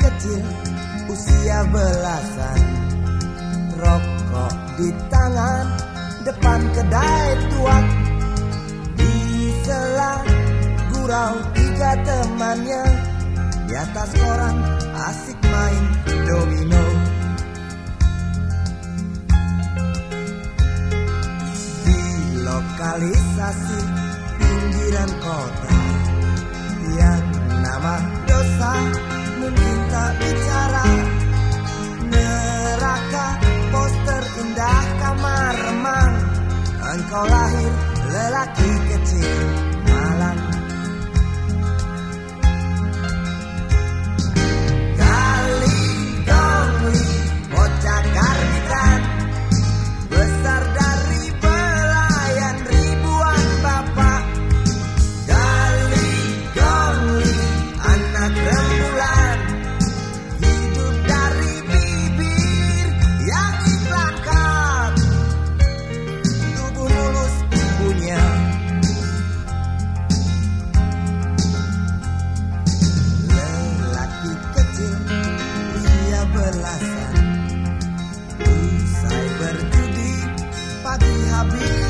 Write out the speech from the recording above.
kecil usia belasan. Rokok di tangan depan kedai tua Di sela gurau tiga temannya. Di atas koran asik main domino. Di lokalisasi pinggiran kota Yang nama dosa Happy, happy.